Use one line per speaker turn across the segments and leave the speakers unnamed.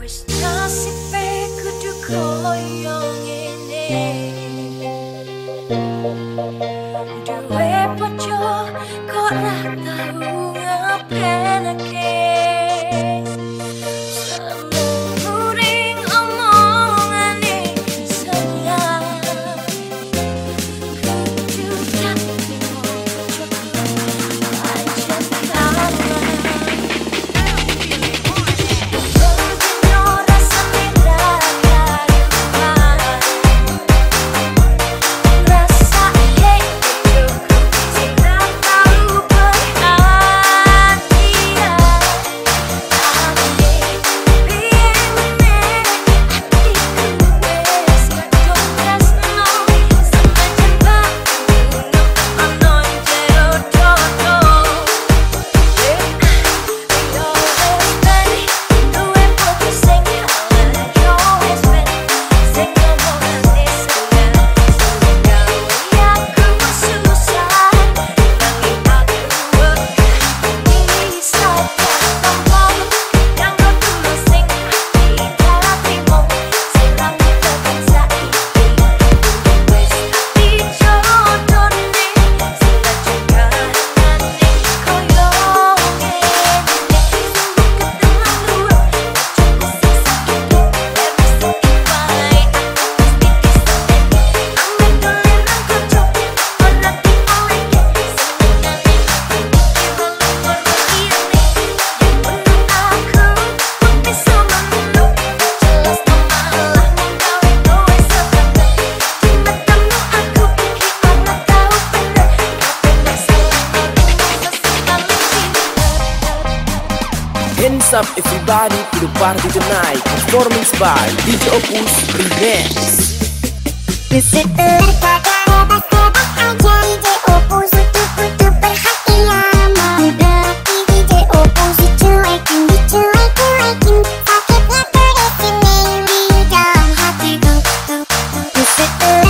wish Chelsea.
Hands up everybody to the party tonight. Performance by DJ Opus Remix.
Thank you.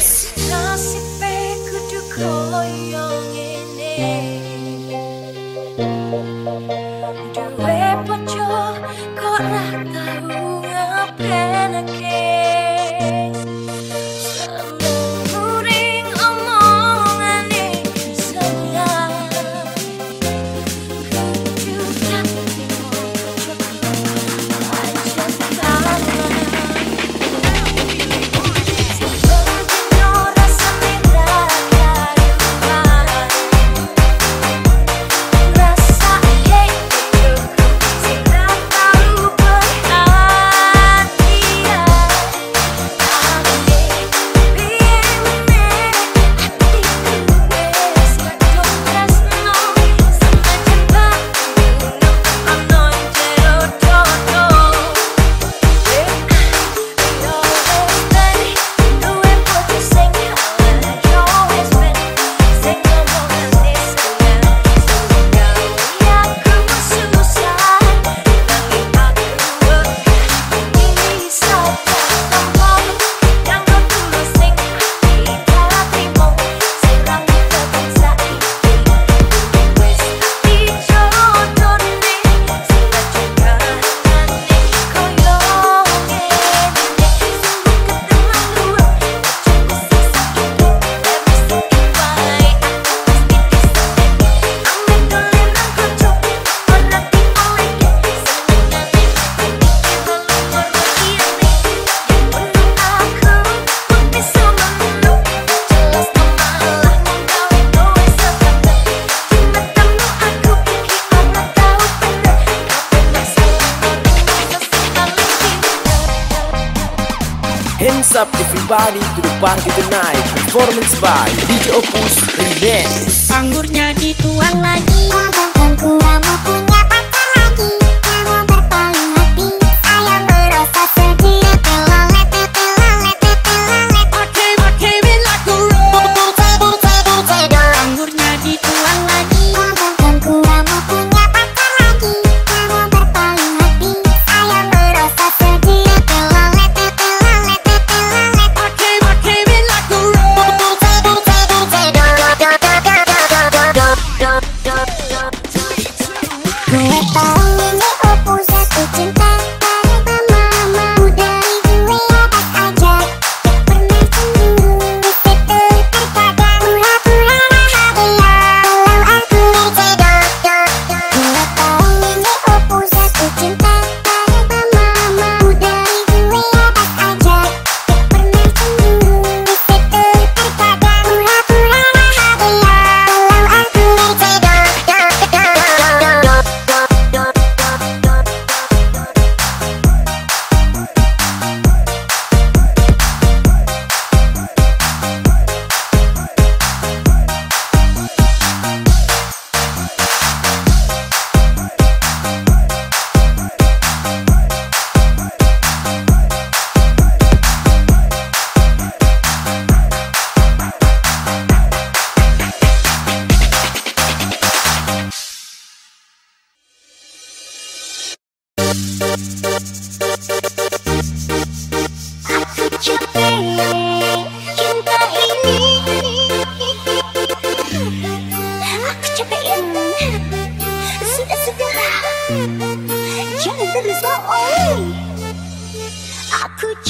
Hands up everybody to the party tonight. Performance by DJ Opus Remix.
Anggurnya dituang lagi.
Aku mau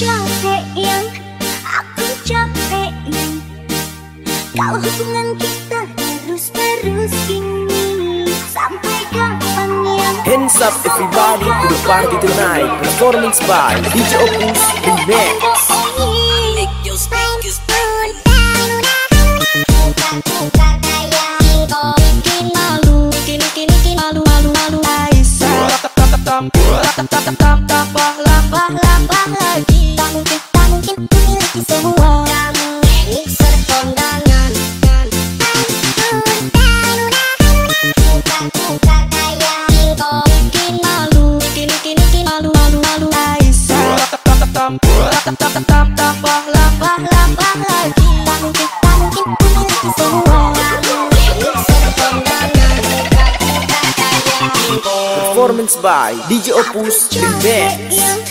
capek yang Aku capek yang Kalau hubungan kita terus-terus gini Sampai kapan yang
Hands up everybody to the party tonight. Performance by DJ Opus Remix. Performance by DJ Opus The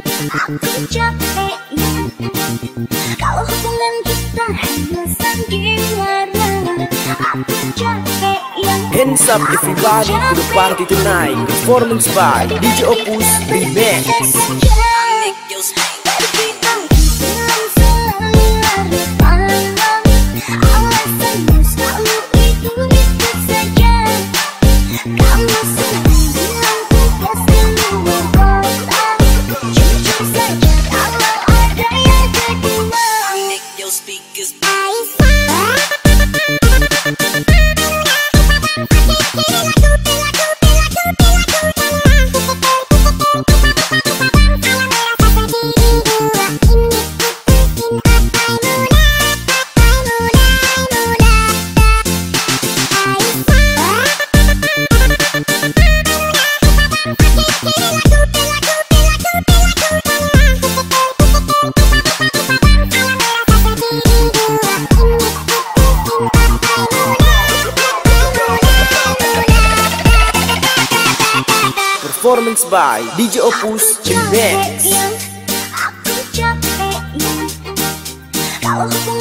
Aku capeknya Kalau hubungan kita hanya sandiwara Aku capeknya
Hands up everybody to the party tonight. Performance by DJ Opus Remix.
Performance by DJ Opus Remix.
Yang aku capek yang kalau